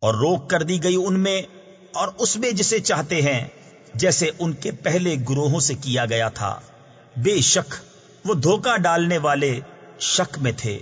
اور روک کر دی گئی ان میں اور اس میں جسے چاہتے ہیں، جیسے ان کے پہلے گروہوں سے کیا گیا تھا۔ بے شک وہ دھوکہ ڈالنے والے شک میں تھے۔